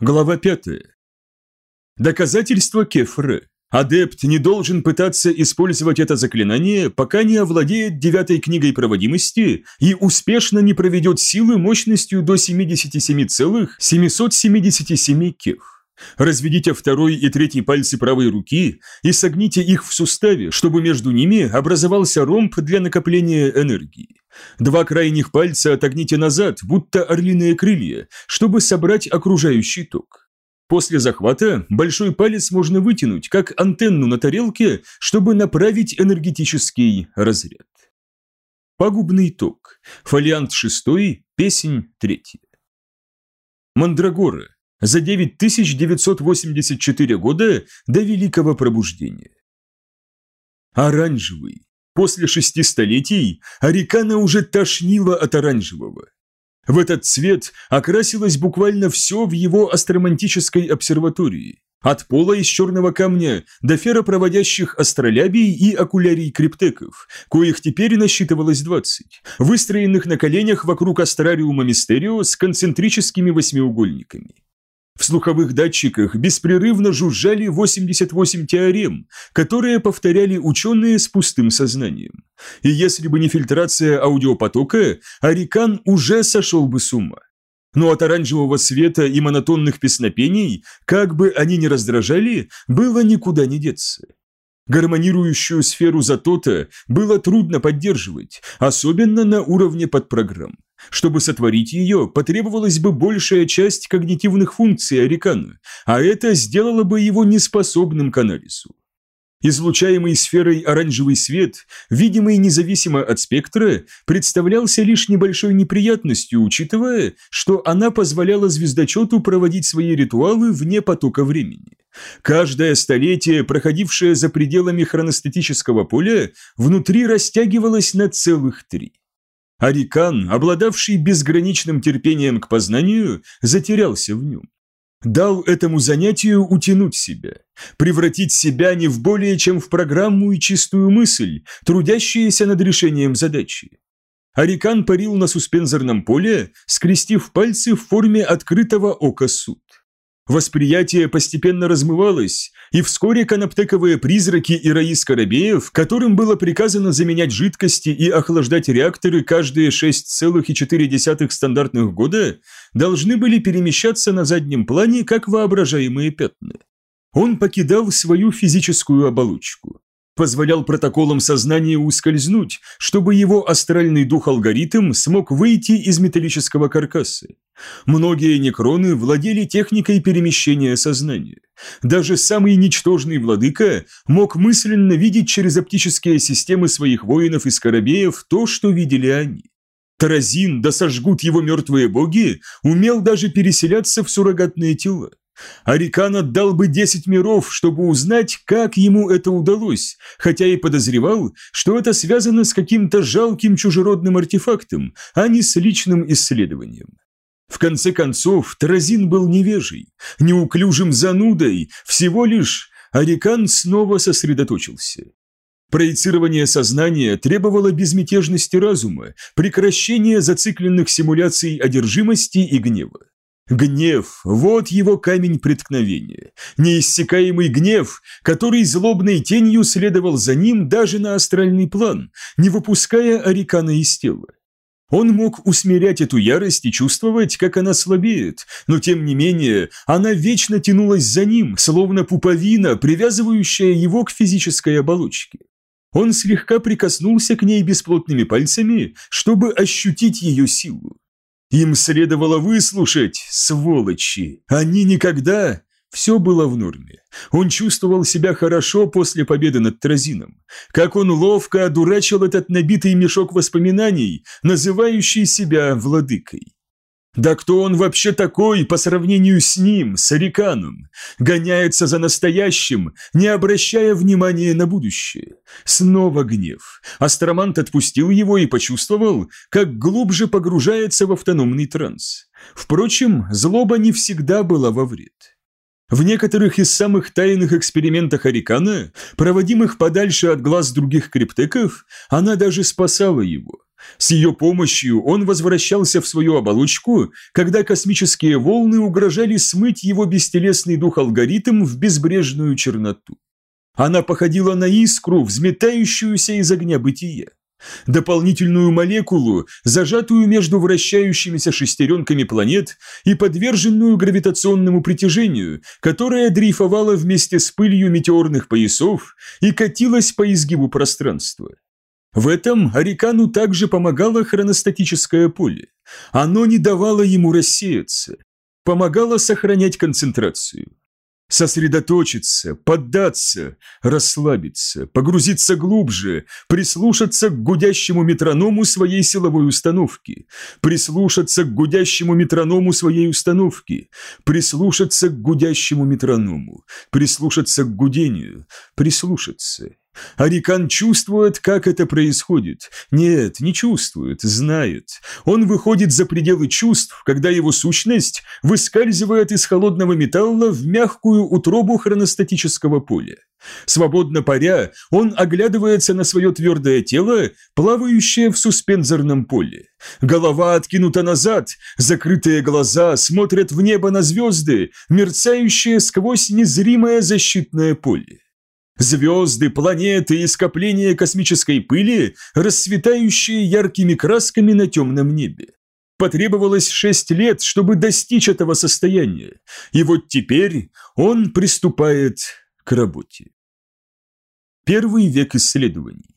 Глава 5. Доказательство Кефре. Адепт не должен пытаться использовать это заклинание, пока не овладеет девятой книгой проводимости и успешно не проведет силы мощностью до 77,777 кеф. Разведите второй и третий пальцы правой руки и согните их в суставе, чтобы между ними образовался ромб для накопления энергии. Два крайних пальца отогните назад, будто орлиные крылья, чтобы собрать окружающий ток. После захвата большой палец можно вытянуть, как антенну на тарелке, чтобы направить энергетический разряд. Пагубный ток. Фолиант шестой, песень третья. Мандрагора за 9984 года до Великого Пробуждения. Оранжевый. После шести столетий Арикана уже тошнило от оранжевого. В этот цвет окрасилось буквально все в его астромантической обсерватории. От пола из черного камня до феропроводящих астролябий и окулярий криптеков, коих теперь насчитывалось 20, выстроенных на коленях вокруг астрариума Мистерио с концентрическими восьмиугольниками. В слуховых датчиках беспрерывно жужжали 88 теорем, которые повторяли ученые с пустым сознанием. И если бы не фильтрация аудиопотока, Арикан уже сошел бы с ума. Но от оранжевого света и монотонных песнопений, как бы они ни раздражали, было никуда не деться. Гармонирующую сферу Затота было трудно поддерживать, особенно на уровне подпрограмм. Чтобы сотворить ее, потребовалась бы большая часть когнитивных функций Арикана, а это сделало бы его неспособным к анализу. Излучаемый сферой оранжевый свет, видимый независимо от спектра, представлялся лишь небольшой неприятностью, учитывая, что она позволяла звездочету проводить свои ритуалы вне потока времени. Каждое столетие, проходившее за пределами хроностатического поля, внутри растягивалось на целых три. Арикан, обладавший безграничным терпением к познанию, затерялся в нем. Дал этому занятию утянуть себя, превратить себя не в более чем в программу и чистую мысль, трудящиеся над решением задачи. Арикан парил на суспензорном поле, скрестив пальцы в форме открытого ока суд. Восприятие постепенно размывалось, и вскоре канаптековые призраки и раи скоробеев, которым было приказано заменять жидкости и охлаждать реакторы каждые 6,4 стандартных года, должны были перемещаться на заднем плане как воображаемые пятна. Он покидал свою физическую оболочку позволял протоколам сознания ускользнуть, чтобы его астральный дух-алгоритм смог выйти из металлического каркаса. Многие некроны владели техникой перемещения сознания. Даже самый ничтожный владыка мог мысленно видеть через оптические системы своих воинов и скоробеев то, что видели они. Таразин, да сожгут его мертвые боги, умел даже переселяться в суррогатные тела. Арикан отдал бы десять миров, чтобы узнать, как ему это удалось, хотя и подозревал, что это связано с каким-то жалким чужеродным артефактом, а не с личным исследованием. В конце концов, Таразин был невежей, неуклюжим занудой, всего лишь Арикан снова сосредоточился. Проецирование сознания требовало безмятежности разума, прекращения зацикленных симуляций одержимости и гнева. Гнев – вот его камень преткновения. Неиссякаемый гнев, который злобной тенью следовал за ним даже на астральный план, не выпуская Арикана из тела. Он мог усмирять эту ярость и чувствовать, как она слабеет, но тем не менее она вечно тянулась за ним, словно пуповина, привязывающая его к физической оболочке. Он слегка прикоснулся к ней бесплотными пальцами, чтобы ощутить ее силу. Им следовало выслушать, сволочи. Они никогда... Все было в норме. Он чувствовал себя хорошо после победы над Тразином. Как он ловко одурачил этот набитый мешок воспоминаний, называющий себя владыкой. Да кто он вообще такой по сравнению с ним, с Ариканом? Гоняется за настоящим, не обращая внимания на будущее. Снова гнев. Астромант отпустил его и почувствовал, как глубже погружается в автономный транс. Впрочем, злоба не всегда была во вред. В некоторых из самых тайных экспериментах Арикана, проводимых подальше от глаз других криптеков, она даже спасала его – С ее помощью он возвращался в свою оболочку, когда космические волны угрожали смыть его бестелесный дух-алгоритм в безбрежную черноту. Она походила на искру, взметающуюся из огня бытия. Дополнительную молекулу, зажатую между вращающимися шестеренками планет и подверженную гравитационному притяжению, которая дрейфовала вместе с пылью метеорных поясов и катилась по изгибу пространства. В этом Арикану также помогало хроностатическое поле. Оно не давало ему рассеяться, помогало сохранять концентрацию. Сосредоточиться, поддаться, расслабиться, погрузиться глубже, прислушаться к гудящему метроному своей силовой установки, прислушаться к гудящему метроному своей установки, прислушаться к гудящему метроному, прислушаться к гудению, прислушаться. Арикан чувствует, как это происходит. Нет, не чувствует, знает. Он выходит за пределы чувств, когда его сущность выскальзывает из холодного металла в мягкую утробу хроностатического поля. Свободно паря, он оглядывается на свое твердое тело, плавающее в суспензорном поле. Голова откинута назад, закрытые глаза смотрят в небо на звезды, мерцающие сквозь незримое защитное поле. Звезды, планеты и скопления космической пыли, расцветающие яркими красками на темном небе. Потребовалось шесть лет, чтобы достичь этого состояния, и вот теперь он приступает к работе. Первый век исследований.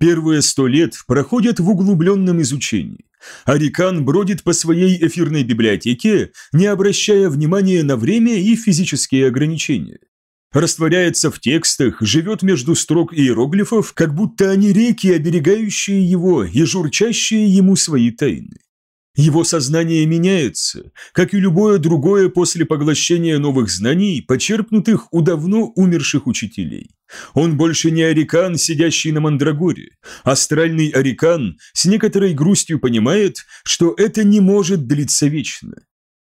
Первые сто лет проходят в углубленном изучении. Арикан бродит по своей эфирной библиотеке, не обращая внимания на время и физические ограничения растворяется в текстах, живет между строк иероглифов, как будто они реки, оберегающие его и журчащие ему свои тайны. Его сознание меняется, как и любое другое после поглощения новых знаний, почерпнутых у давно умерших учителей. Он больше не Арикан, сидящий на Мандрагоре. Астральный Арикан с некоторой грустью понимает, что это не может длиться вечно.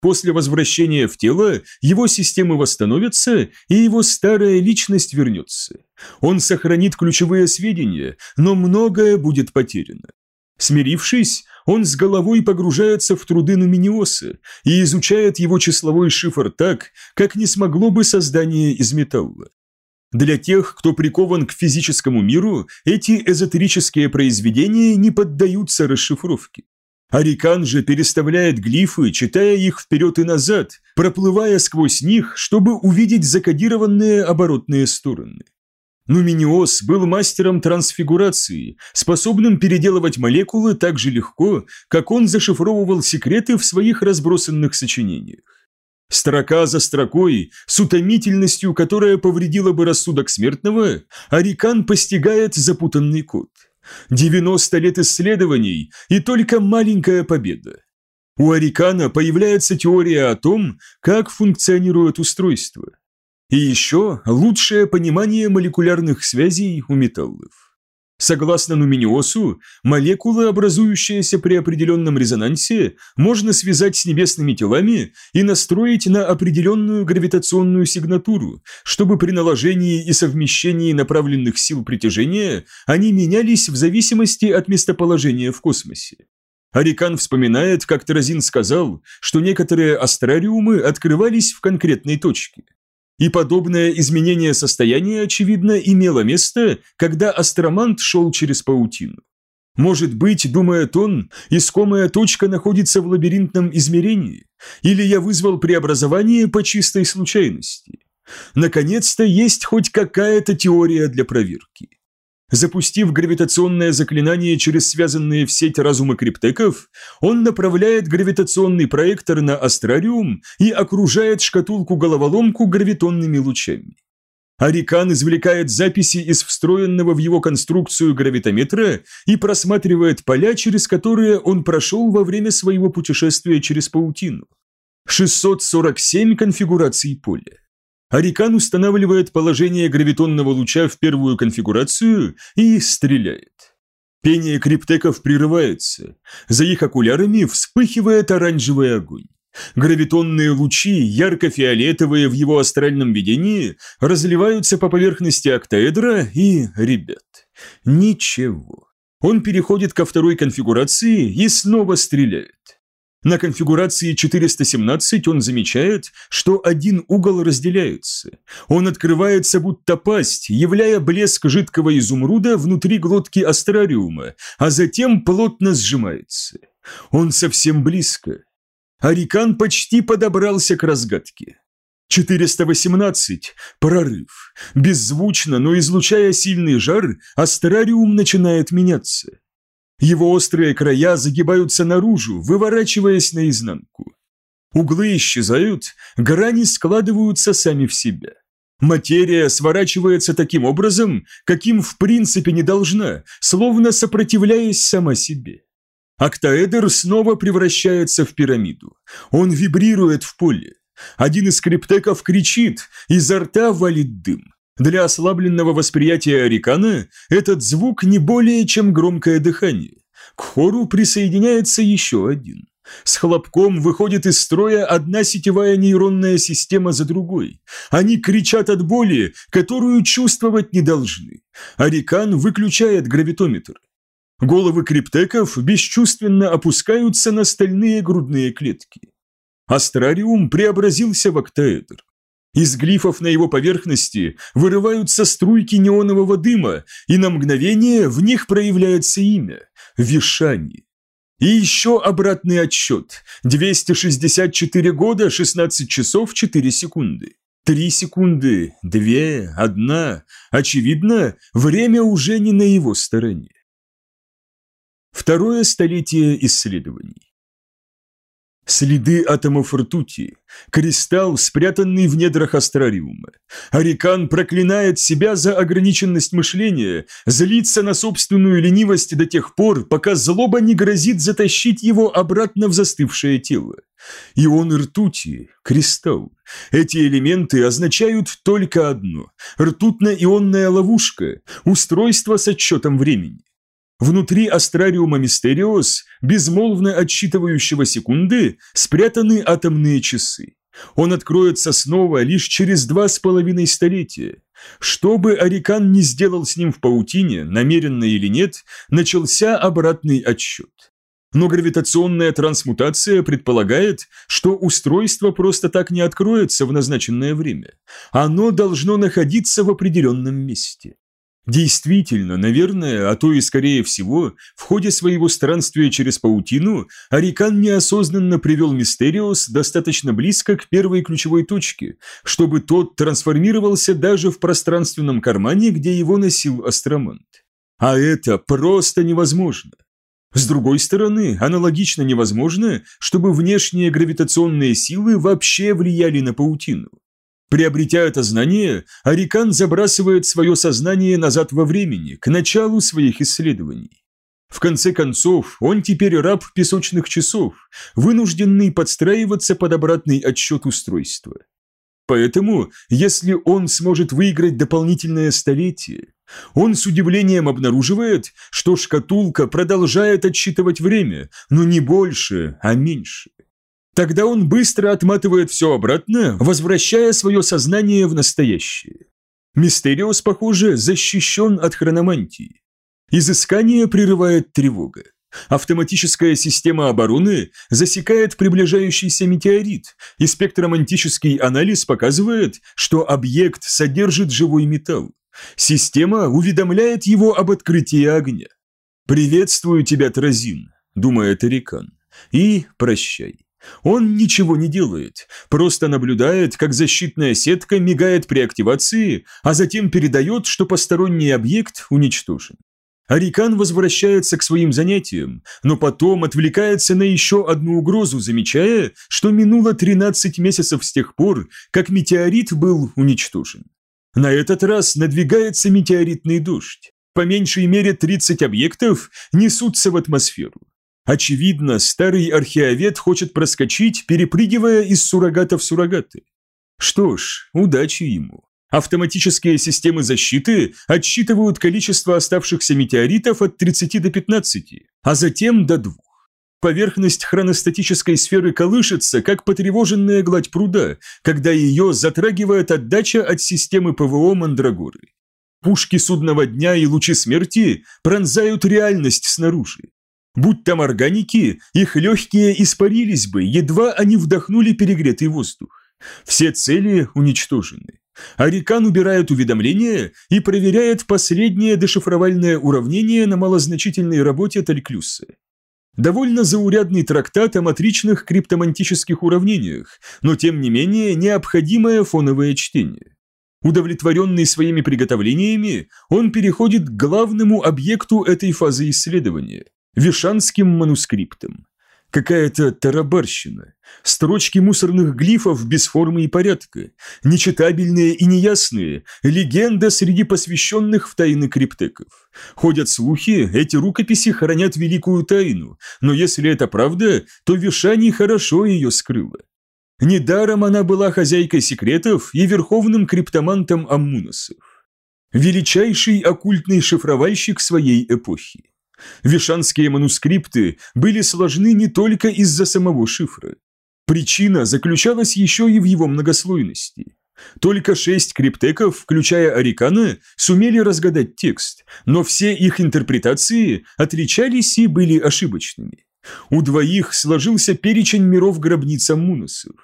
После возвращения в тело его системы восстановятся, и его старая личность вернется. Он сохранит ключевые сведения, но многое будет потеряно. Смирившись, он с головой погружается в труды Нуминиоса и изучает его числовой шифр так, как не смогло бы создание из металла. Для тех, кто прикован к физическому миру, эти эзотерические произведения не поддаются расшифровке. Арикан же переставляет глифы, читая их вперед и назад, проплывая сквозь них, чтобы увидеть закодированные оборотные стороны. Нуминиос был мастером трансфигурации, способным переделывать молекулы так же легко, как он зашифровывал секреты в своих разбросанных сочинениях. Строка за строкой, с утомительностью, которая повредила бы рассудок смертного, Арикан постигает запутанный код – 90 лет исследований и только маленькая победа. У Арикана появляется теория о том, как функционирует устройство. И еще лучшее понимание молекулярных связей у металлов. Согласно Нуминиосу, молекулы, образующиеся при определенном резонансе, можно связать с небесными телами и настроить на определенную гравитационную сигнатуру, чтобы при наложении и совмещении направленных сил притяжения они менялись в зависимости от местоположения в космосе. Арикан вспоминает, как Таразин сказал, что некоторые астрариумы открывались в конкретной точке. И подобное изменение состояния, очевидно, имело место, когда астромант шел через паутину. Может быть, думает он, искомая точка находится в лабиринтном измерении, или я вызвал преобразование по чистой случайности. Наконец-то есть хоть какая-то теория для проверки. Запустив гравитационное заклинание через связанные в сеть разумы криптеков, он направляет гравитационный проектор на астрариум и окружает шкатулку-головоломку гравитонными лучами. Арикан извлекает записи из встроенного в его конструкцию гравитометра и просматривает поля, через которые он прошел во время своего путешествия через паутину. 647 конфигураций поля. Арикан устанавливает положение гравитонного луча в первую конфигурацию и стреляет. Пение криптеков прерывается. За их окулярами вспыхивает оранжевый огонь. Гравитонные лучи, ярко-фиолетовые в его астральном видении, разливаются по поверхности октаэдра и, ребят, ничего. Он переходит ко второй конфигурации и снова стреляет. На конфигурации 417 он замечает, что один угол разделяется. Он открывается будто пасть, являя блеск жидкого изумруда внутри глотки астрариума, а затем плотно сжимается. Он совсем близко. Арикан почти подобрался к разгадке. 418. Прорыв. Беззвучно, но излучая сильный жар, астрариум начинает меняться. Его острые края загибаются наружу, выворачиваясь наизнанку. Углы исчезают, грани складываются сами в себя. Материя сворачивается таким образом, каким в принципе не должна, словно сопротивляясь сама себе. Октаэдр снова превращается в пирамиду. Он вибрирует в поле. Один из криптеков кричит, изо рта валит дым. Для ослабленного восприятия Арикана этот звук не более чем громкое дыхание. К хору присоединяется еще один. С хлопком выходит из строя одна сетевая нейронная система за другой. Они кричат от боли, которую чувствовать не должны. Арикан выключает гравитометр. Головы криптеков бесчувственно опускаются на стальные грудные клетки. Астрариум преобразился в октаэдр. Из глифов на его поверхности вырываются струйки неонового дыма, и на мгновение в них проявляется имя – Вишани. И еще обратный отсчет – 264 года, 16 часов, 4 секунды. Три секунды, две, одна. Очевидно, время уже не на его стороне. Второе столетие исследований. Следы атомов ртути, кристалл, спрятанный в недрах астрариума. Арикан проклинает себя за ограниченность мышления, злится на собственную ленивость до тех пор, пока злоба не грозит затащить его обратно в застывшее тело. Ион ртути, кристалл. Эти элементы означают только одно – ртутно-ионная ловушка, устройство с отчетом времени. Внутри астрариума Мистериос, безмолвно отсчитывающего секунды, спрятаны атомные часы. Он откроется снова лишь через два с половиной столетия. Что бы Арикан не сделал с ним в паутине, намеренно или нет, начался обратный отсчет. Но гравитационная трансмутация предполагает, что устройство просто так не откроется в назначенное время. Оно должно находиться в определенном месте. Действительно, наверное, а то и скорее всего, в ходе своего странствия через паутину Арикан неосознанно привел Мистериос достаточно близко к первой ключевой точке, чтобы тот трансформировался даже в пространственном кармане, где его носил астромант. А это просто невозможно. С другой стороны, аналогично невозможно, чтобы внешние гравитационные силы вообще влияли на паутину. Приобретя это знание, Арикан забрасывает свое сознание назад во времени, к началу своих исследований. В конце концов, он теперь раб песочных часов, вынужденный подстраиваться под обратный отсчет устройства. Поэтому, если он сможет выиграть дополнительное столетие, он с удивлением обнаруживает, что шкатулка продолжает отсчитывать время, но не больше, а меньше. Тогда он быстро отматывает все обратно, возвращая свое сознание в настоящее. Мистериос, похоже, защищен от хрономантии. Изыскание прерывает тревога. Автоматическая система обороны засекает приближающийся метеорит, и спектромантический анализ показывает, что объект содержит живой металл. Система уведомляет его об открытии огня. «Приветствую тебя, Тразин», — думает Эрикан, — «и прощай». Он ничего не делает, просто наблюдает, как защитная сетка мигает при активации, а затем передает, что посторонний объект уничтожен. Арикан возвращается к своим занятиям, но потом отвлекается на еще одну угрозу, замечая, что минуло 13 месяцев с тех пор, как метеорит был уничтожен. На этот раз надвигается метеоритный дождь. По меньшей мере 30 объектов несутся в атмосферу. Очевидно, старый археовед хочет проскочить, перепрыгивая из суррогата в суррогаты. Что ж, удачи ему. Автоматические системы защиты отсчитывают количество оставшихся метеоритов от 30 до 15, а затем до 2. Поверхность хроностатической сферы колышется, как потревоженная гладь пруда, когда ее затрагивает отдача от системы ПВО Мандрагоры. Пушки судного дня и лучи смерти пронзают реальность снаружи. Будь там органики, их легкие испарились бы, едва они вдохнули перегретый воздух. Все цели уничтожены. Арикан убирает уведомления и проверяет последнее дешифровальное уравнение на малозначительной работе Талькюса. Довольно заурядный трактат о матричных криптомантических уравнениях, но тем не менее необходимое фоновое чтение. Удовлетворенный своими приготовлениями, он переходит к главному объекту этой фазы исследования – вишанским манускриптам. Какая-то тарабарщина. Строчки мусорных глифов без формы и порядка. Нечитабельные и неясные. Легенда среди посвященных в тайны криптеков. Ходят слухи, эти рукописи хранят великую тайну, но если это правда, то Вишани хорошо ее скрыла. Недаром она была хозяйкой секретов и верховным криптомантом Аммуносов. Величайший оккультный шифровальщик своей эпохи. Вишанские манускрипты были сложны не только из-за самого шифра. Причина заключалась еще и в его многослойности. Только шесть криптеков, включая Арикана, сумели разгадать текст, но все их интерпретации отличались и были ошибочными. У двоих сложился перечень миров гробниц Амуносов.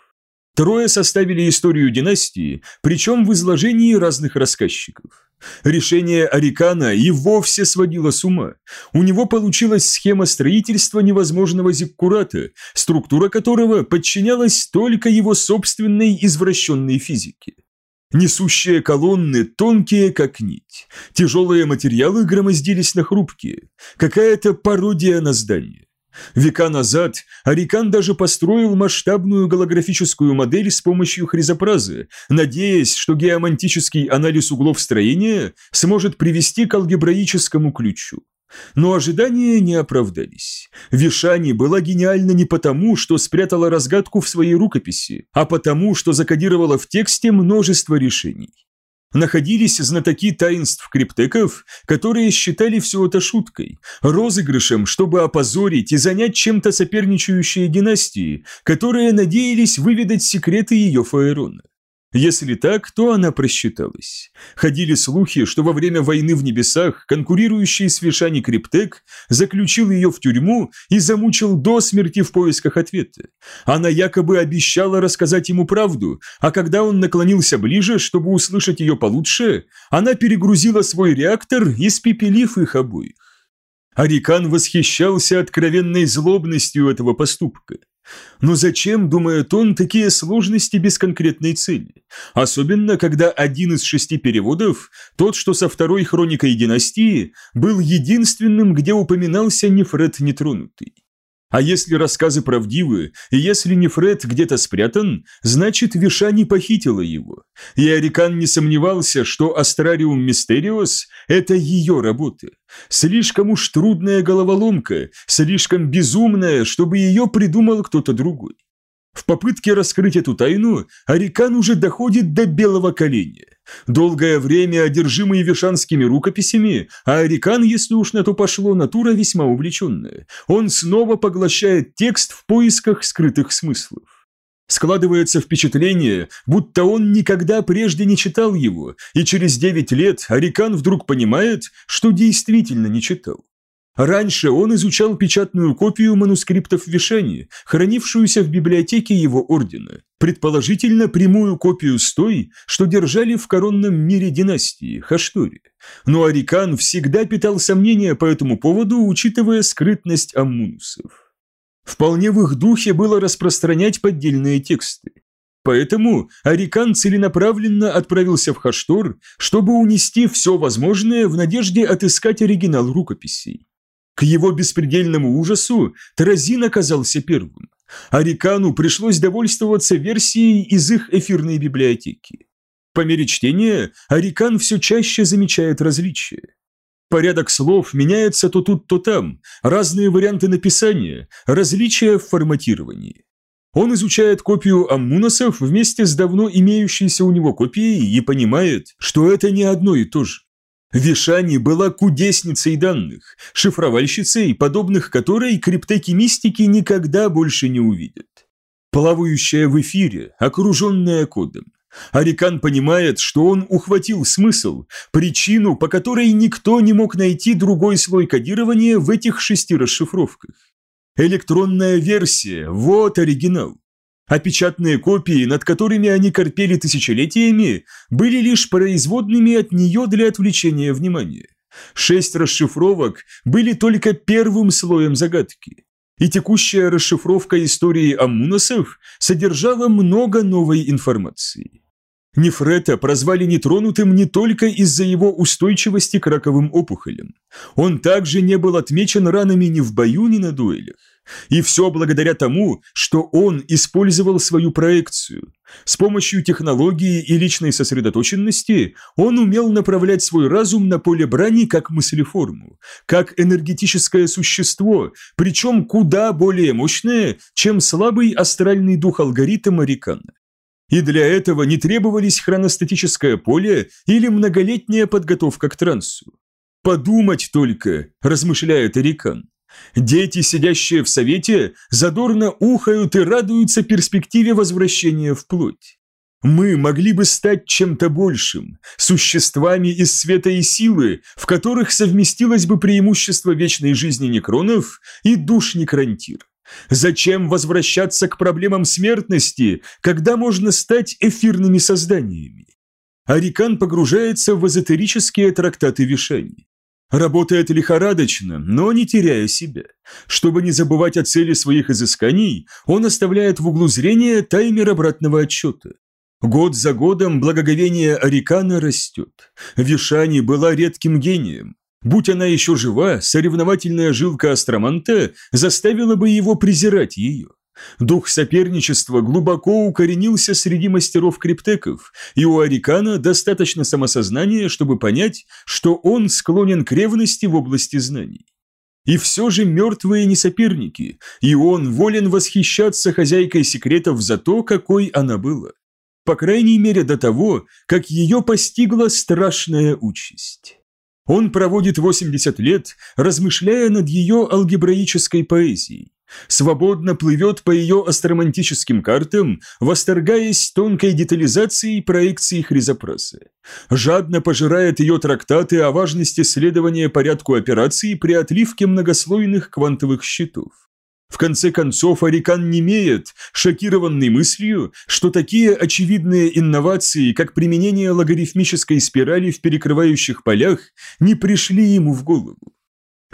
Трое составили историю династии, причем в изложении разных рассказчиков. Решение Арикана и вовсе сводило с ума. У него получилась схема строительства невозможного зиккурата, структура которого подчинялась только его собственной извращенной физике. Несущие колонны тонкие, как нить. Тяжелые материалы громоздились на хрупкие. Какая-то пародия на здание. Века назад Арикан даже построил масштабную голографическую модель с помощью хризопразы, надеясь, что геомантический анализ углов строения сможет привести к алгебраическому ключу. Но ожидания не оправдались. Вишани была гениальна не потому, что спрятала разгадку в своей рукописи, а потому, что закодировала в тексте множество решений находились знатоки таинств криптеков, которые считали все это шуткой, розыгрышем, чтобы опозорить и занять чем-то соперничающие династии, которые надеялись выведать секреты ее фаэрона. Если так, то она просчиталась. Ходили слухи, что во время войны в небесах конкурирующий с Вишани Криптек заключил ее в тюрьму и замучил до смерти в поисках ответа. Она якобы обещала рассказать ему правду, а когда он наклонился ближе, чтобы услышать ее получше, она перегрузила свой реактор, испепелив их обоих. Арикан восхищался откровенной злобностью этого поступка. Но зачем, думает он, такие сложности без конкретной цели? Особенно, когда один из шести переводов, тот, что со второй хроникой династии, был единственным, где упоминался Нефред Нетронутый. А если рассказы правдивы, и если Нефред где-то спрятан, значит Виша не похитила его. И Арикан не сомневался, что Астрариум Мистериос – это ее работа. Слишком уж трудная головоломка, слишком безумная, чтобы ее придумал кто-то другой. В попытке раскрыть эту тайну Арикан уже доходит до белого коленя. Долгое время одержимый вишанскими рукописями, а Арикан, если уж на то пошло, натура весьма увлеченная. Он снова поглощает текст в поисках скрытых смыслов. Складывается впечатление, будто он никогда прежде не читал его, и через девять лет Арикан вдруг понимает, что действительно не читал. Раньше он изучал печатную копию манускриптов Вишани, хранившуюся в библиотеке его ордена, предположительно прямую копию с той, что держали в коронном мире династии, Хаштори. Но Арикан всегда питал сомнения по этому поводу, учитывая скрытность аммунусов. Вполне в их духе было распространять поддельные тексты. Поэтому Арикан целенаправленно отправился в Хаштор, чтобы унести все возможное в надежде отыскать оригинал рукописей. К его беспредельному ужасу Таразин оказался первым. Арикану пришлось довольствоваться версией из их эфирной библиотеки. По мере чтения Арикан все чаще замечает различия. Порядок слов меняется то тут, то там, разные варианты написания, различия в форматировании. Он изучает копию аммуносов вместе с давно имеющейся у него копией и понимает, что это не одно и то же. Вишани была кудесницей данных, шифровальщицей, подобных которой криптеки-мистики никогда больше не увидят. Плавающая в эфире, окруженная кодом. Арикан понимает, что он ухватил смысл, причину, по которой никто не мог найти другой слой кодирования в этих шести расшифровках. Электронная версия – вот оригинал. А печатные копии, над которыми они корпели тысячелетиями, были лишь производными от нее для отвлечения внимания. Шесть расшифровок были только первым слоем загадки. И текущая расшифровка истории амуносов содержала много новой информации. Нефрета прозвали нетронутым не только из-за его устойчивости к раковым опухолям. Он также не был отмечен ранами ни в бою, ни на дуэлях. И все благодаря тому, что он использовал свою проекцию. С помощью технологии и личной сосредоточенности он умел направлять свой разум на поле брани как мыслеформу, как энергетическое существо, причем куда более мощное, чем слабый астральный дух алгоритма Рикана. И для этого не требовались хроностатическое поле или многолетняя подготовка к трансу. «Подумать только», – размышляет Эрикан. Дети, сидящие в совете, задорно ухают и радуются перспективе возвращения в плоть. Мы могли бы стать чем-то большим, существами из света и силы, в которых совместилось бы преимущество вечной жизни некронов и душ некрантир. Зачем возвращаться к проблемам смертности, когда можно стать эфирными созданиями? Арикан погружается в эзотерические трактаты Вишани. Работает лихорадочно, но не теряя себя. Чтобы не забывать о цели своих изысканий, он оставляет в углу зрения таймер обратного отчета. Год за годом благоговение Арикана растет. Вишани была редким гением. Будь она еще жива, соревновательная жилка Астроманте заставила бы его презирать ее. Дух соперничества глубоко укоренился среди мастеров криптеков, и у Арикана достаточно самосознания, чтобы понять, что он склонен к ревности в области знаний. И все же мертвые не соперники, и он волен восхищаться хозяйкой секретов за то, какой она была. По крайней мере до того, как ее постигла страшная участь. Он проводит 80 лет, размышляя над ее алгебраической поэзией, свободно плывет по ее астромантическим картам, восторгаясь тонкой детализацией проекции Хризопраса. Жадно пожирает ее трактаты о важности следования порядку операций при отливке многослойных квантовых щитов. В конце концов, Арикан немеет, шокированный мыслью, что такие очевидные инновации, как применение логарифмической спирали в перекрывающих полях, не пришли ему в голову.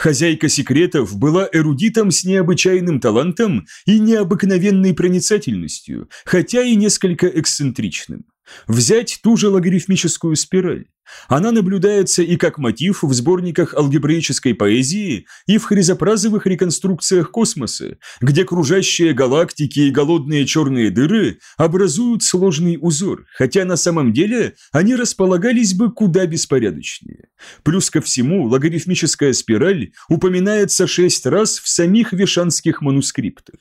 Хозяйка секретов была эрудитом с необычайным талантом и необыкновенной проницательностью, хотя и несколько эксцентричным. Взять ту же логарифмическую спираль. Она наблюдается и как мотив в сборниках алгебраической поэзии, и в хризопразовых реконструкциях космоса, где кружащие галактики и голодные черные дыры образуют сложный узор, хотя на самом деле они располагались бы куда беспорядочнее. Плюс ко всему, логарифмическая спираль упоминается шесть раз в самих вишанских манускриптах.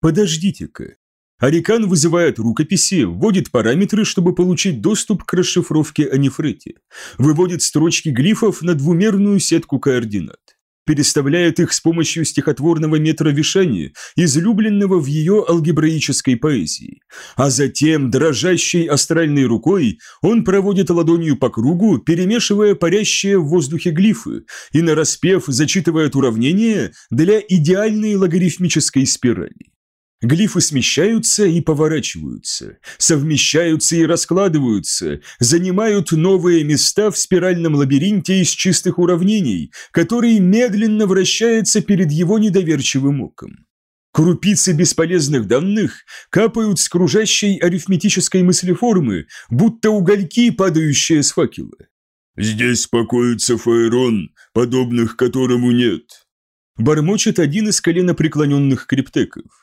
Подождите-ка, Арикан вызывает рукописи, вводит параметры, чтобы получить доступ к расшифровке о нефрите, выводит строчки глифов на двумерную сетку координат, переставляет их с помощью стихотворного метра Вишани, излюбленного в ее алгебраической поэзии, а затем дрожащей астральной рукой он проводит ладонью по кругу, перемешивая парящие в воздухе глифы и нараспев зачитывает уравнения для идеальной логарифмической спирали. Глифы смещаются и поворачиваются, совмещаются и раскладываются, занимают новые места в спиральном лабиринте из чистых уравнений, который медленно вращается перед его недоверчивым оком. Крупицы бесполезных данных капают с кружащей арифметической мыслеформы, будто угольки, падающие с факела. «Здесь покоится Фаерон, подобных которому нет», бормочет один из коленопреклоненных криптеков.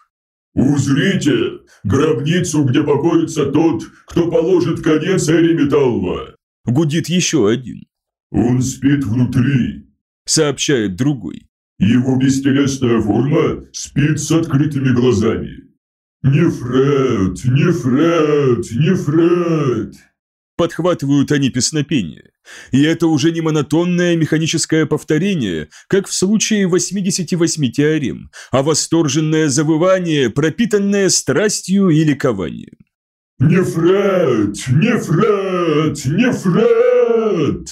«Узрите! Гробницу, где покоится тот, кто положит конец эре Металлова!» Гудит еще один. «Он спит внутри», — сообщает другой. «Его бестелесная форма спит с открытыми глазами». «Не Фред, не Фред, не Фред!» Подхватывают они песнопение. И это уже не монотонное механическое повторение, как в случае 88 теорем, а восторженное завывание, пропитанное страстью и ликованием. Нефред! Нефред! Нефред!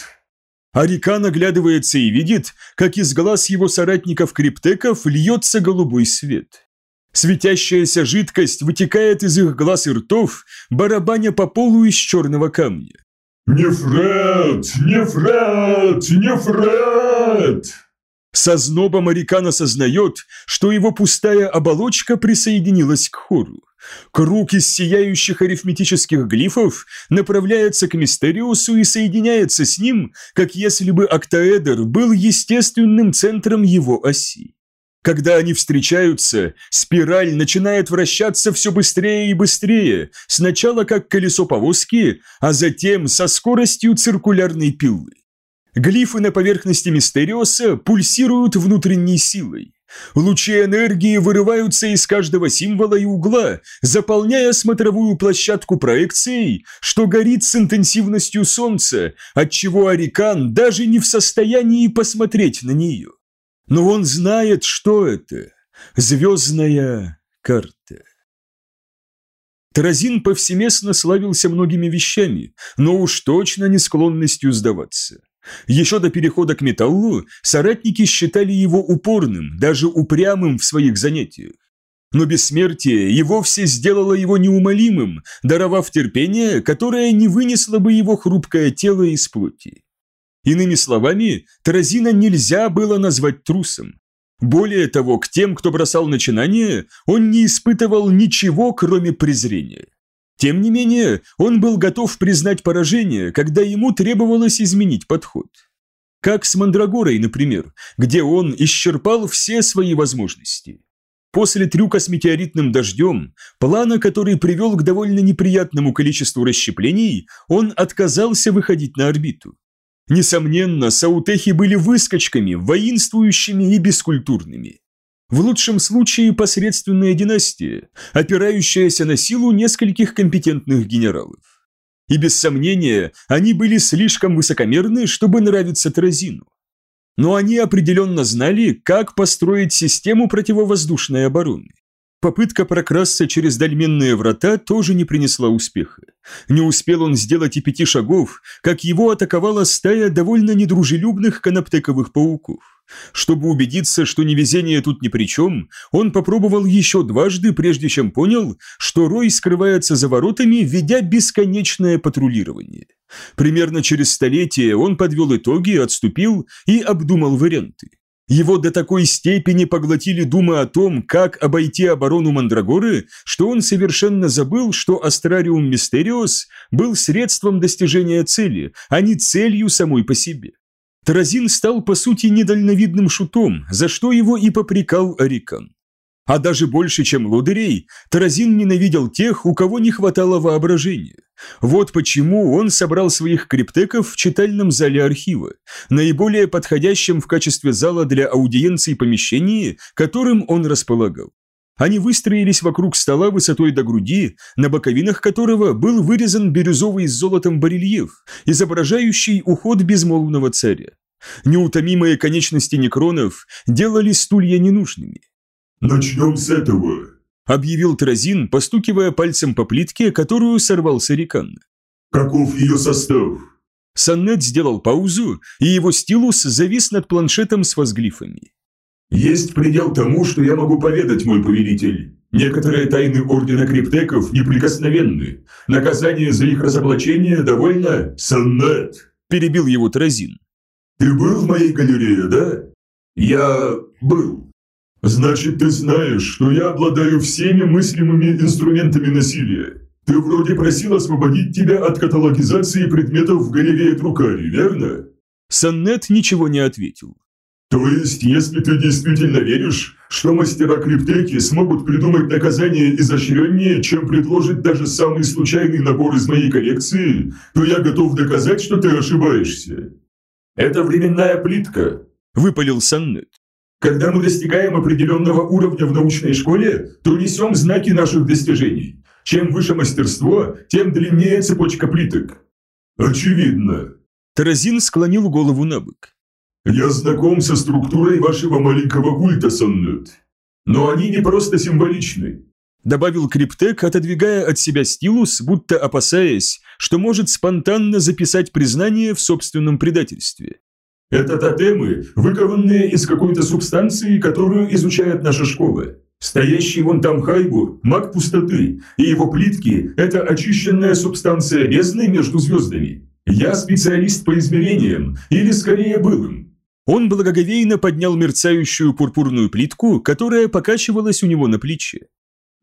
Арикан оглядывается и видит, как из глаз его соратников-криптеков льется голубой свет. Светящаяся жидкость вытекает из их глаз и ртов, барабаня по полу из черного камня. Нефред! Нефред! Нефред! Со знобом Арикан осознает, что его пустая оболочка присоединилась к хору. Круг из сияющих арифметических глифов направляется к Мистериусу и соединяется с ним, как если бы октаэдр был естественным центром его оси. Когда они встречаются, спираль начинает вращаться все быстрее и быстрее, сначала как колесо повозки, а затем со скоростью циркулярной пилы. Глифы на поверхности Мистериоса пульсируют внутренней силой. Лучи энергии вырываются из каждого символа и угла, заполняя смотровую площадку проекцией, что горит с интенсивностью солнца, отчего Арикан даже не в состоянии посмотреть на нее. Но он знает, что это – звездная карта. Таразин повсеместно славился многими вещами, но уж точно не склонностью сдаваться. Еще до перехода к металлу соратники считали его упорным, даже упрямым в своих занятиях. Но бессмертие и вовсе сделало его неумолимым, даровав терпение, которое не вынесло бы его хрупкое тело из плоти. Иными словами, Таразина нельзя было назвать трусом. Более того, к тем, кто бросал начинание, он не испытывал ничего, кроме презрения. Тем не менее, он был готов признать поражение, когда ему требовалось изменить подход. Как с Мандрагорой, например, где он исчерпал все свои возможности. После трюка с метеоритным дождем, плана, который привел к довольно неприятному количеству расщеплений, он отказался выходить на орбиту. Несомненно, саутехи были выскочками, воинствующими и бескультурными. В лучшем случае посредственная династия, опирающаяся на силу нескольких компетентных генералов. И без сомнения, они были слишком высокомерны, чтобы нравиться Тразину. Но они определенно знали, как построить систему противовоздушной обороны. Попытка прокрасться через дольменные врата тоже не принесла успеха. Не успел он сделать и пяти шагов, как его атаковала стая довольно недружелюбных канаптековых пауков. Чтобы убедиться, что невезение тут ни при чем, он попробовал еще дважды, прежде чем понял, что Рой скрывается за воротами, ведя бесконечное патрулирование. Примерно через столетие он подвел итоги, отступил и обдумал варианты. Его до такой степени поглотили думы о том, как обойти оборону Мандрагоры, что он совершенно забыл, что Астрариум Мистериос был средством достижения цели, а не целью самой по себе. Таразин стал по сути недальновидным шутом, за что его и попрекал Арикан. А даже больше, чем лодырей, Таразин ненавидел тех, у кого не хватало воображения. Вот почему он собрал своих криптеков в читальном зале архива, наиболее подходящем в качестве зала для аудиенций помещении, которым он располагал. Они выстроились вокруг стола высотой до груди, на боковинах которого был вырезан бирюзовый с золотом барельеф, изображающий уход безмолвного царя. Неутомимые конечности некронов делали стулья ненужными. «Начнем с этого», – объявил Тразин, постукивая пальцем по плитке, которую сорвал Сарикан. «Каков ее состав?» Саннет сделал паузу, и его стилус завис над планшетом с возглифами. «Есть предел тому, что я могу поведать, мой повелитель. Некоторые тайны Ордена Криптеков неприкосновенны. Наказание за их разоблачение довольно... Саннет!» – перебил его Тразин. «Ты был в моей галерее, да?» «Я был». «Значит, ты знаешь, что я обладаю всеми мыслимыми инструментами насилия. Ты вроде просил освободить тебя от каталогизации предметов в галерее Трукари, верно?» Саннет ничего не ответил. «То есть, если ты действительно веришь, что мастера криптеки смогут придумать наказание изощреннее, чем предложит даже самый случайный набор из моей коллекции, то я готов доказать, что ты ошибаешься. Это временная плитка», – выпалил Саннет. «Когда мы достигаем определенного уровня в научной школе, то несем знаки наших достижений. Чем выше мастерство, тем длиннее цепочка плиток». «Очевидно». Таразин склонил голову на бок. «Я знаком со структурой вашего маленького культа, Саннет. Но они не просто символичны. добавил Криптек, отодвигая от себя стилус, будто опасаясь, что может спонтанно записать признание в собственном предательстве. Это тотемы, выкованные из какой-то субстанции, которую изучает наша школа. Стоящий вон там Хайбур – маг пустоты, и его плитки – это очищенная субстанция бездны между звездами. Я специалист по измерениям, или скорее был им. Он благоговейно поднял мерцающую пурпурную плитку, которая покачивалась у него на плече.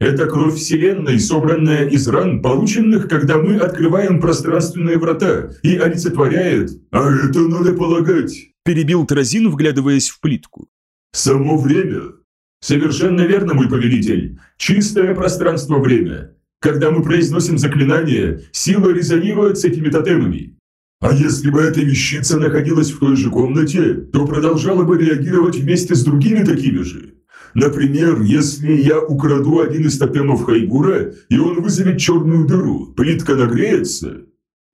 Это кровь Вселенной, собранная из ран, полученных, когда мы открываем пространственные врата, и олицетворяет, а это надо полагать, перебил Тразин, вглядываясь в плитку. Само время. Совершенно верно, мой повелитель. Чистое пространство-время. Когда мы произносим заклинание, сила резонирует с этими тотемами. А если бы эта вещица находилась в той же комнате, то продолжала бы реагировать вместе с другими такими же. Например, если я украду один из тотемов Хайгура, и он вызовет черную дыру, плитка нагреется?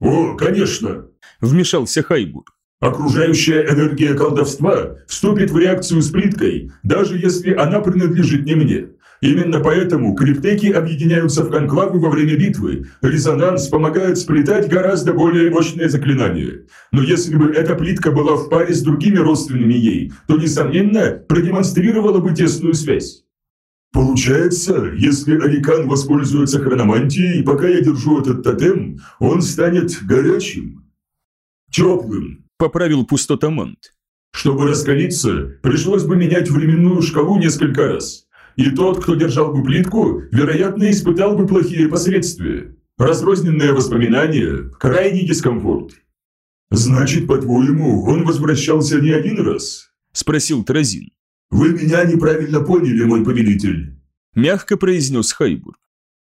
О, конечно! Вмешался Хайгур. Окружающая энергия колдовства вступит в реакцию с плиткой, даже если она принадлежит не мне. Именно поэтому криптеки объединяются в конклавы во время битвы. Резонанс помогает сплетать гораздо более мощные заклинания. Но если бы эта плитка была в паре с другими родственными ей, то, несомненно, продемонстрировала бы тесную связь. Получается, если Арикан воспользуется хрономантией, пока я держу этот тотем, он станет горячим, теплым. Поправил пустотамант. Чтобы раскалиться, пришлось бы менять временную шкалу несколько раз. И тот, кто держал бы плитку, вероятно, испытал бы плохие последствия. Разрозненные воспоминания, крайний дискомфорт. «Значит, по-твоему, он возвращался не один раз?» – спросил Тразин. «Вы меня неправильно поняли, мой повелитель», – мягко произнес Хайбур.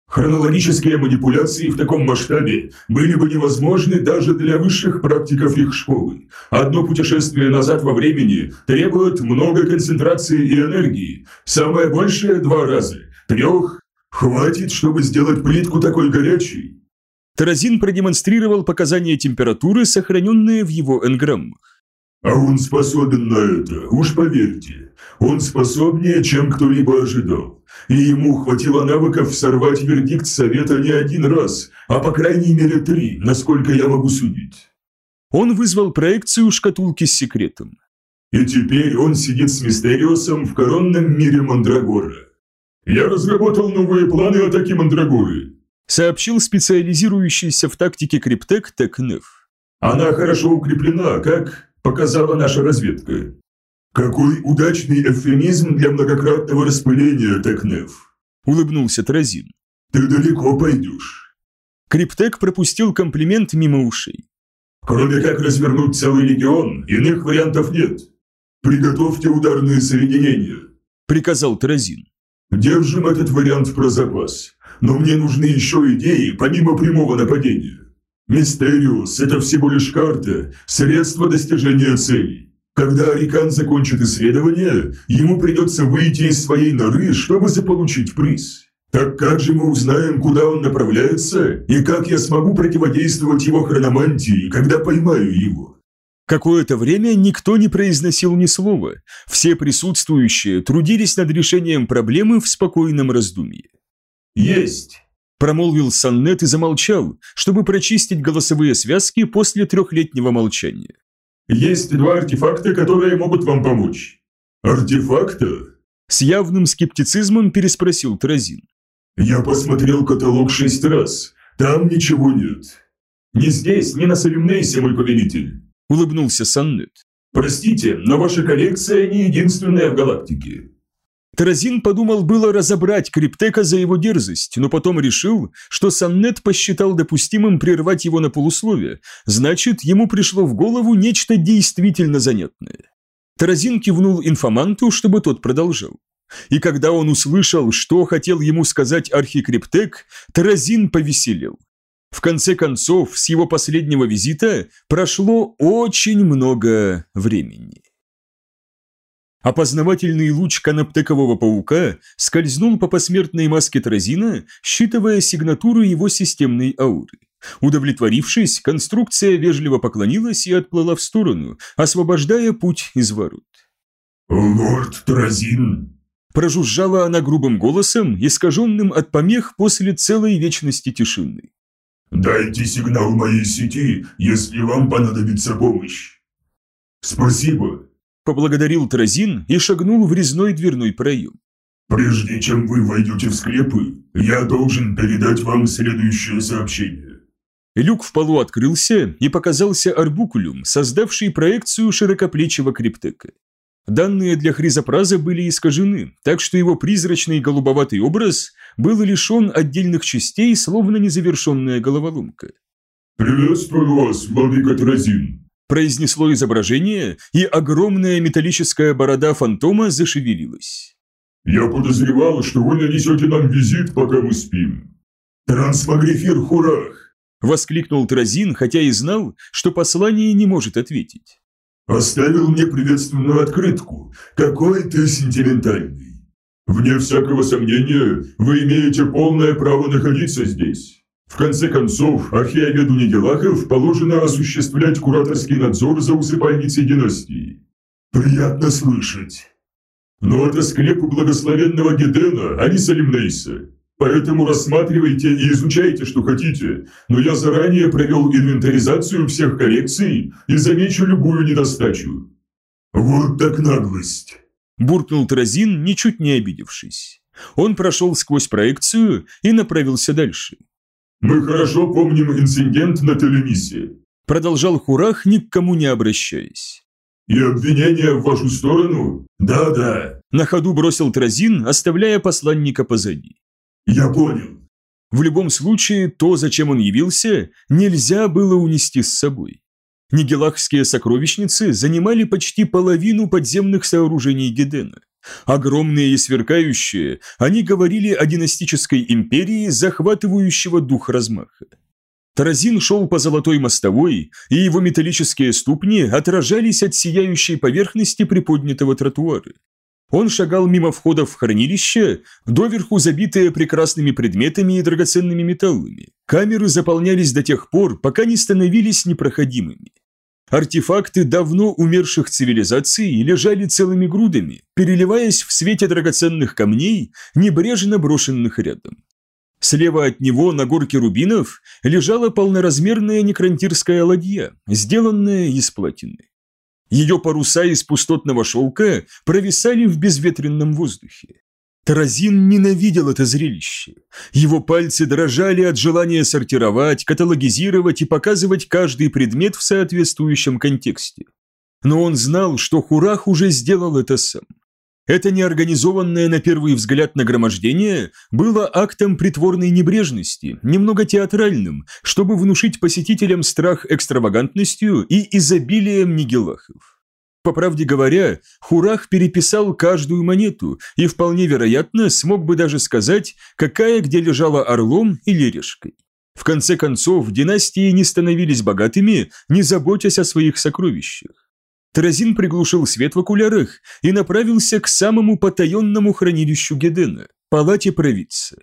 Хронологические манипуляции в таком масштабе были бы невозможны даже для высших практиков их школы. Одно путешествие назад во времени требует много концентрации и энергии. Самое большее – два раза. Трех хватит, чтобы сделать плитку такой горячей. Таразин продемонстрировал показания температуры, сохраненные в его энграммах. А он способен на это, уж поверьте. Он способнее, чем кто-либо ожидал. И ему хватило навыков сорвать вердикт совета не один раз, а по крайней мере три, насколько я могу судить. Он вызвал проекцию шкатулки с секретом. И теперь он сидит с Мистериосом в коронном мире Мандрагора. Я разработал новые планы атаки Мандрагоры, сообщил специализирующийся в тактике Криптек Текнев. Она хорошо укреплена, как показала наша разведка. Какой удачный эвфемизм для многократного распыления, Текнев. Улыбнулся Тразин. Ты далеко пойдешь. Криптек пропустил комплимент мимо ушей. Кроме как развернуть целый легион, иных вариантов нет. Приготовьте ударные соединения. Приказал Тразин. Держим этот вариант про запас. Но мне нужны еще идеи, помимо прямого нападения. Мистериус – это всего лишь карта, средство достижения целей. Когда Арикан закончит исследование, ему придется выйти из своей норы, чтобы заполучить приз. Так как же мы узнаем, куда он направляется, и как я смогу противодействовать его хрономантии, когда поймаю его? Какое-то время никто не произносил ни слова. Все присутствующие трудились над решением проблемы в спокойном раздумье. «Есть!» Промолвил Саннет и замолчал, чтобы прочистить голосовые связки после трехлетнего молчания. «Есть два артефакта, которые могут вам помочь». «Артефакта?» С явным скептицизмом переспросил Тразин. «Я посмотрел каталог шесть раз. Там ничего нет». «Не здесь, не на Салюмнейсе, мой повелитель», – улыбнулся Саннет. «Простите, но ваша коллекция не единственная в галактике. Таразин подумал было разобрать Криптека за его дерзость, но потом решил, что Саннет посчитал допустимым прервать его на полусловие, значит, ему пришло в голову нечто действительно занятное. Таразин кивнул информанту, чтобы тот продолжал. И когда он услышал, что хотел ему сказать архикриптек, Таразин повеселел. В конце концов, с его последнего визита прошло очень много времени. Опознавательный луч канаптекового паука скользнул по посмертной маске Тразина, считывая сигнатуру его системной ауры. Удовлетворившись, конструкция вежливо поклонилась и отплыла в сторону, освобождая путь из ворот. «Лорд Тразин!» – Прожужжала она грубым голосом, искаженным от помех после целой вечности тишины. «Дайте сигнал моей сети, если вам понадобится помощь». «Спасибо», – поблагодарил Тразин и шагнул в резной дверной проем. «Прежде чем вы войдете в склепы, я должен передать вам следующее сообщение». Люк в полу открылся, и показался арбукулюм, создавший проекцию широкоплечего криптека. Данные для хризопраза были искажены, так что его призрачный голубоватый образ был лишен отдельных частей, словно незавершенная головоломка. «Приветствую вас, владыка Тразин», – произнесло изображение, и огромная металлическая борода фантома зашевелилась. «Я подозревал, что вы нанесете нам визит, пока мы спим». «Трансмагрифир Хурах!» – воскликнул Тразин, хотя и знал, что послание не может ответить. Оставил мне приветственную открытку. Какой ты сентиментальный. Вне всякого сомнения, вы имеете полное право находиться здесь. В конце концов, архиоведу Нигелахов положено осуществлять кураторский надзор за усыпальницей династии. Приятно слышать. Но это склеп благословенного Гедена, а не Салимнейса. Поэтому рассматривайте и изучайте, что хотите, но я заранее провел инвентаризацию всех коллекций и замечу любую недостачу». «Вот так наглость!» Буркнул Тразин, ничуть не обидевшись. Он прошел сквозь проекцию и направился дальше. «Мы хорошо помним инцидент на телемиссии», продолжал Хурах, ни к кому не обращаясь. «И обвинения в вашу сторону? Да-да». На ходу бросил Тразин, оставляя посланника позади. «Я понял». В любом случае, то, зачем он явился, нельзя было унести с собой. Нигелахские сокровищницы занимали почти половину подземных сооружений Гедена. Огромные и сверкающие, они говорили о династической империи, захватывающего дух размаха. Таразин шел по золотой мостовой, и его металлические ступни отражались от сияющей поверхности приподнятого тротуара. Он шагал мимо входов в хранилище, доверху забитые прекрасными предметами и драгоценными металлами. Камеры заполнялись до тех пор, пока не становились непроходимыми. Артефакты давно умерших цивилизаций лежали целыми грудами, переливаясь в свете драгоценных камней, небрежно брошенных рядом. Слева от него на горке рубинов лежала полноразмерная некрантирская ладья, сделанная из платины. Ее паруса из пустотного шелка провисали в безветренном воздухе. Таразин ненавидел это зрелище. Его пальцы дрожали от желания сортировать, каталогизировать и показывать каждый предмет в соответствующем контексте. Но он знал, что Хурах уже сделал это сам. Это неорганизованное на первый взгляд нагромождение было актом притворной небрежности, немного театральным, чтобы внушить посетителям страх экстравагантностью и изобилием нигелахов. По правде говоря, Хурах переписал каждую монету и вполне вероятно смог бы даже сказать, какая где лежала орлом или решкой. В конце концов, династии не становились богатыми, не заботясь о своих сокровищах. Таразин приглушил свет в окулярах и направился к самому потаенному хранилищу Гедена – палате провидца.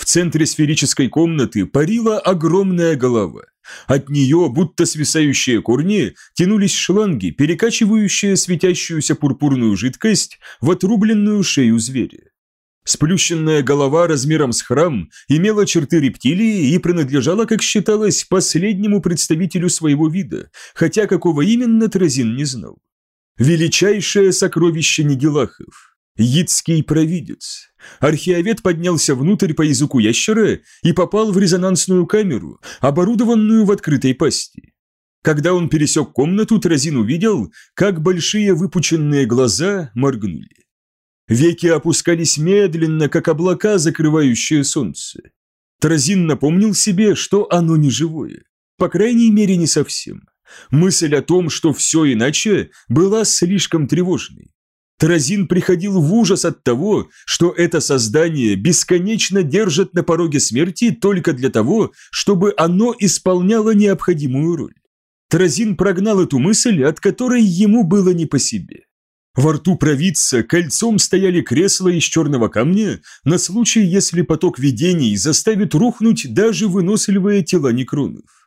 В центре сферической комнаты парила огромная голова. От нее, будто свисающие корни, тянулись шланги, перекачивающие светящуюся пурпурную жидкость в отрубленную шею зверя. Сплющенная голова размером с храм имела черты рептилии и принадлежала, как считалось, последнему представителю своего вида, хотя какого именно Тразин не знал. Величайшее сокровище Нигелахов. Яицкий провидец. Археовед поднялся внутрь по языку ящера и попал в резонансную камеру, оборудованную в открытой пасти. Когда он пересек комнату, Тразин увидел, как большие выпученные глаза моргнули. Веки опускались медленно, как облака, закрывающие солнце. Тразин напомнил себе, что оно не живое. По крайней мере, не совсем. Мысль о том, что все иначе, была слишком тревожной. Тразин приходил в ужас от того, что это создание бесконечно держат на пороге смерти только для того, чтобы оно исполняло необходимую роль. Тразин прогнал эту мысль, от которой ему было не по себе. Во рту провидца кольцом стояли кресла из черного камня на случай, если поток видений заставит рухнуть даже выносливые тела некронов.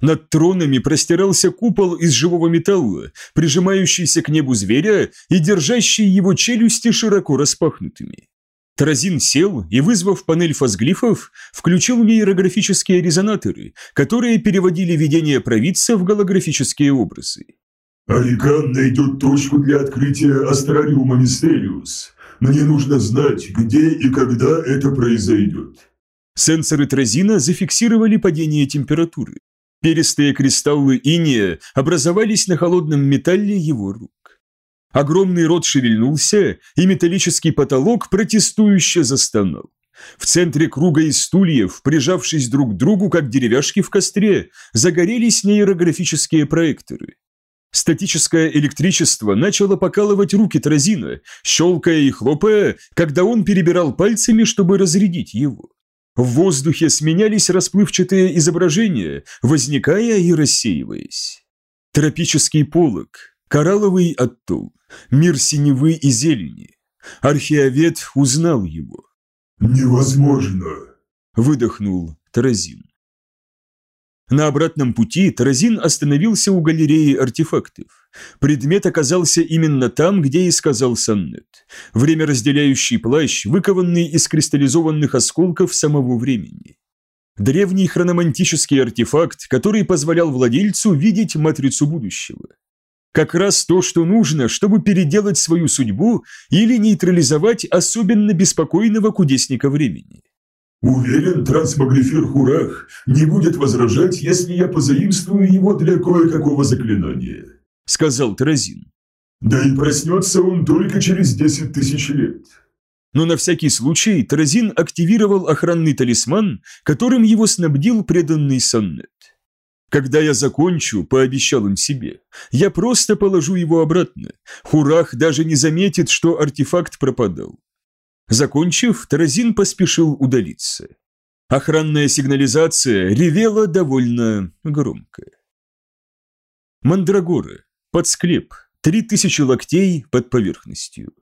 Над тронами простирался купол из живого металла, прижимающийся к небу зверя и держащий его челюсти широко распахнутыми. Таразин сел и, вызвав панель фазглифов, включил нейрографические резонаторы, которые переводили видение провидца в голографические образы. «Арикан найдет точку для открытия Астрариума Мистериус. Мне нужно знать, где и когда это произойдет». Сенсоры Тразина зафиксировали падение температуры. Перистые кристаллы иния образовались на холодном металле его рук. Огромный рот шевельнулся, и металлический потолок протестующе застонал. В центре круга из стульев, прижавшись друг к другу, как деревяшки в костре, загорелись нейрографические проекторы. Статическое электричество начало покалывать руки Тразина, щелкая и хлопая, когда он перебирал пальцами, чтобы разрядить его. В воздухе сменялись расплывчатые изображения, возникая и рассеиваясь. Тропический полог, коралловый оттул, мир синевы и зелени. Археовед узнал его. «Невозможно!» – выдохнул Таразин. На обратном пути Таразин остановился у галереи артефактов. Предмет оказался именно там, где и сказал Саннет. Время разделяющий плащ, выкованный из кристаллизованных осколков самого времени. Древний хрономантический артефакт, который позволял владельцу видеть матрицу будущего. Как раз то, что нужно, чтобы переделать свою судьбу или нейтрализовать особенно беспокойного кудесника времени. «Уверен, трансмагрифир Хурах не будет возражать, если я позаимствую его для кое-какого заклинания», — сказал Таразин. «Да и проснется он только через десять тысяч лет». Но на всякий случай Таразин активировал охранный талисман, которым его снабдил преданный Саннет. «Когда я закончу», — пообещал он себе, — «я просто положу его обратно. Хурах даже не заметит, что артефакт пропадал. Закончив, Таразин поспешил удалиться. Охранная сигнализация ревела довольно громко. Мандрагоры. Под склеп. Три тысячи локтей под поверхностью.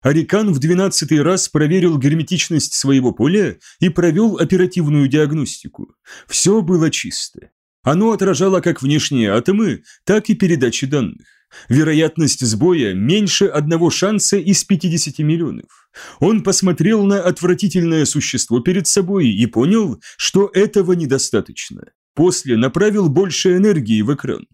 Арикан в двенадцатый раз проверил герметичность своего поля и провел оперативную диагностику. Все было чисто. Оно отражало как внешние атомы, так и передачи данных. Вероятность сбоя меньше одного шанса из 50 миллионов. Он посмотрел на отвратительное существо перед собой и понял, что этого недостаточно. После направил больше энергии в экран.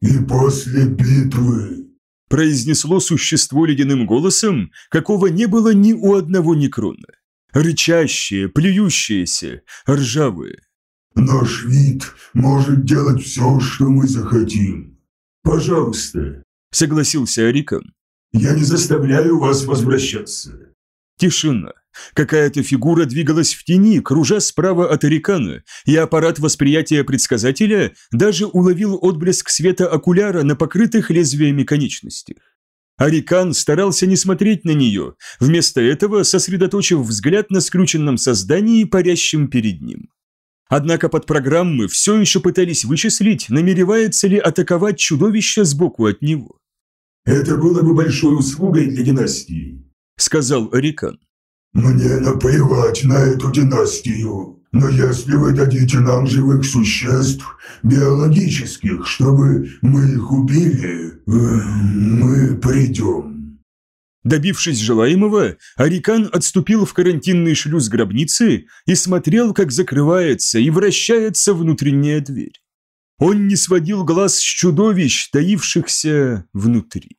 «И после битвы», – произнесло существо ледяным голосом, какого не было ни у одного некрона. Рычащее, плюющееся, ржавое. «Наш вид может делать все, что мы захотим. «Пожалуйста», — согласился Арикан. «Я не заставляю вас возвращаться». Тишина. Какая-то фигура двигалась в тени, кружа справа от Арикана, и аппарат восприятия предсказателя даже уловил отблеск света окуляра на покрытых лезвиями конечностях. Арикан старался не смотреть на нее, вместо этого сосредоточив взгляд на скрученном создании, парящем перед ним. Однако под программы все еще пытались вычислить, намеревается ли атаковать чудовище сбоку от него. «Это было бы большой услугой для династии», — сказал Рикан. «Мне наплевать на эту династию, но если вы дадите нам живых существ, биологических, чтобы мы их убили, э, мы придем». Добившись желаемого, Арикан отступил в карантинный шлюз гробницы и смотрел, как закрывается и вращается внутренняя дверь. Он не сводил глаз с чудовищ, таившихся внутри.